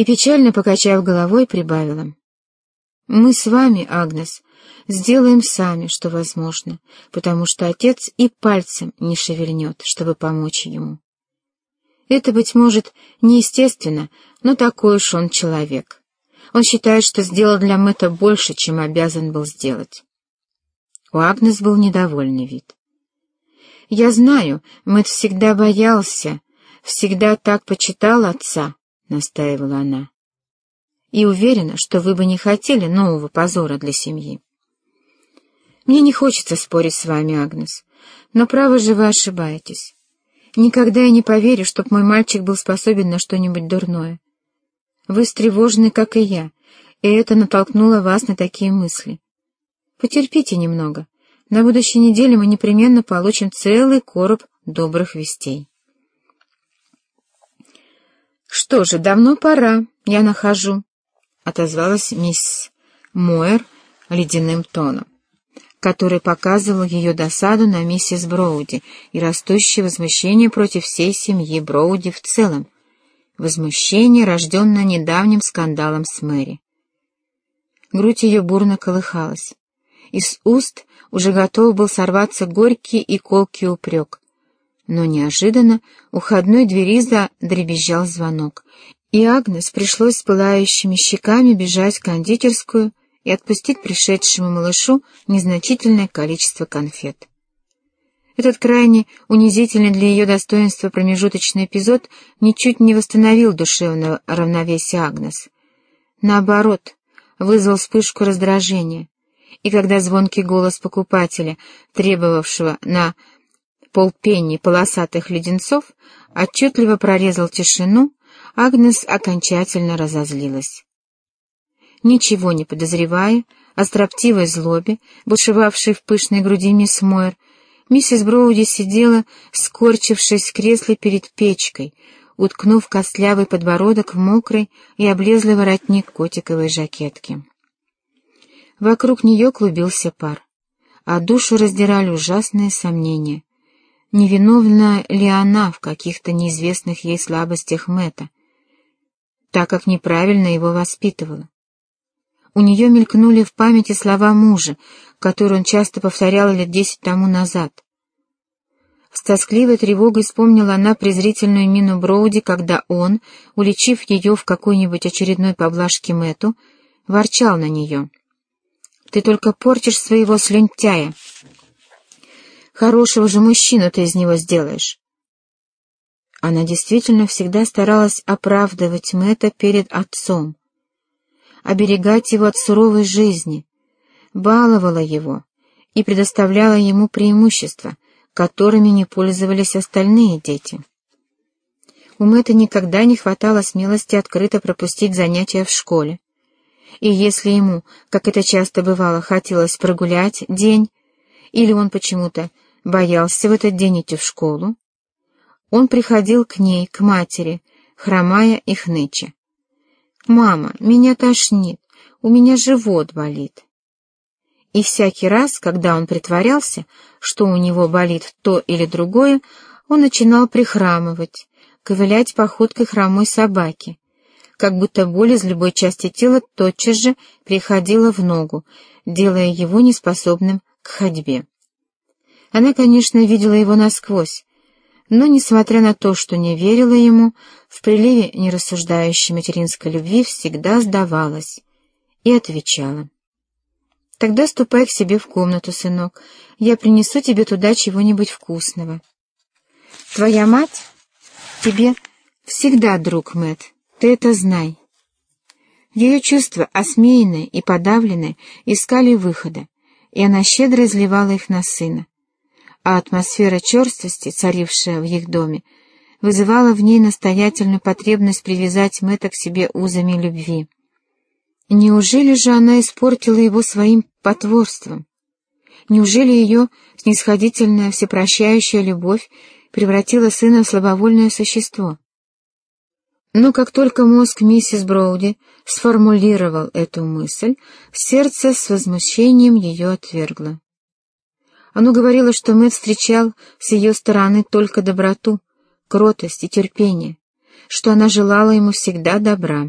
И, печально покачав головой, прибавила. «Мы с вами, Агнес, сделаем сами, что возможно, потому что отец и пальцем не шевельнет, чтобы помочь ему. Это, быть может, неестественно, но такой уж он человек. Он считает, что сделал для Мэтта больше, чем обязан был сделать». У Агнес был недовольный вид. «Я знаю, Мэтт всегда боялся, всегда так почитал отца», — настаивала она. «И уверена, что вы бы не хотели нового позора для семьи». «Мне не хочется спорить с вами, Агнес, но, право же, вы ошибаетесь. Никогда я не поверю, чтоб мой мальчик был способен на что-нибудь дурное. Вы встревожены, как и я, и это натолкнуло вас на такие мысли. Потерпите немного. На будущей неделе мы непременно получим целый короб добрых вестей. «Что же, давно пора, я нахожу», — отозвалась мисс Мойер ледяным тоном, который показывал ее досаду на миссис Броуди и растущее возмущение против всей семьи Броуди в целом, возмущение, рожденное недавним скандалом с Мэри. Грудь ее бурно колыхалась. Из уст уже готов был сорваться горький и колкий упрек. Но неожиданно у входной двери задребезжал звонок, и Агнес пришлось с пылающими щеками бежать в кондитерскую и отпустить пришедшему малышу незначительное количество конфет. Этот крайне унизительный для ее достоинства промежуточный эпизод ничуть не восстановил душевного равновесия Агнес. Наоборот, вызвал вспышку раздражения, и когда звонкий голос покупателя, требовавшего на полпенни полосатых леденцов, отчетливо прорезал тишину, Агнес окончательно разозлилась. Ничего не подозревая о строптивой злобе, бушевавшей в пышной груди мисс Мойер, миссис Броуди сидела, скорчившись в кресле перед печкой, уткнув костлявый подбородок в мокрый и облезлый воротник котиковой жакетки. Вокруг нее клубился пар, а душу раздирали ужасные сомнения. Невиновна ли она в каких-то неизвестных ей слабостях Мэтта, так как неправильно его воспитывала? У нее мелькнули в памяти слова мужа, которые он часто повторял лет десять тому назад. С тоскливой тревогой вспомнила она презрительную мину Броуди, когда он, уличив ее в какой-нибудь очередной поблажке Мэту, ворчал на нее — ты только портишь своего слюнтяя. Хорошего же мужчину ты из него сделаешь. Она действительно всегда старалась оправдывать Мэтта перед отцом, оберегать его от суровой жизни, баловала его и предоставляла ему преимущества, которыми не пользовались остальные дети. У Мэтта никогда не хватало смелости открыто пропустить занятия в школе, и если ему, как это часто бывало, хотелось прогулять день, или он почему-то боялся в этот день идти в школу, он приходил к ней, к матери, хромая и хныча. «Мама, меня тошнит, у меня живот болит». И всякий раз, когда он притворялся, что у него болит то или другое, он начинал прихрамывать, ковылять походкой хромой собаки, как будто боль из любой части тела тотчас же приходила в ногу, делая его неспособным к ходьбе. Она, конечно, видела его насквозь, но, несмотря на то, что не верила ему, в приливе нерассуждающей материнской любви всегда сдавалась и отвечала. «Тогда ступай к себе в комнату, сынок, я принесу тебе туда чего-нибудь вкусного. Твоя мать тебе всегда друг, Мэтт, ты это знай. Ее чувства, осмеянные и подавленные, искали выхода, и она щедро изливала их на сына. А атмосфера черствости, царившая в их доме, вызывала в ней настоятельную потребность привязать Мэтта к себе узами любви. Неужели же она испортила его своим потворством? Неужели ее снисходительная всепрощающая любовь превратила сына в слабовольное существо? Но как только мозг миссис Броуди сформулировал эту мысль, сердце с возмущением ее отвергло. Оно говорило, что Мэтт встречал с ее стороны только доброту, кротость и терпение, что она желала ему всегда добра.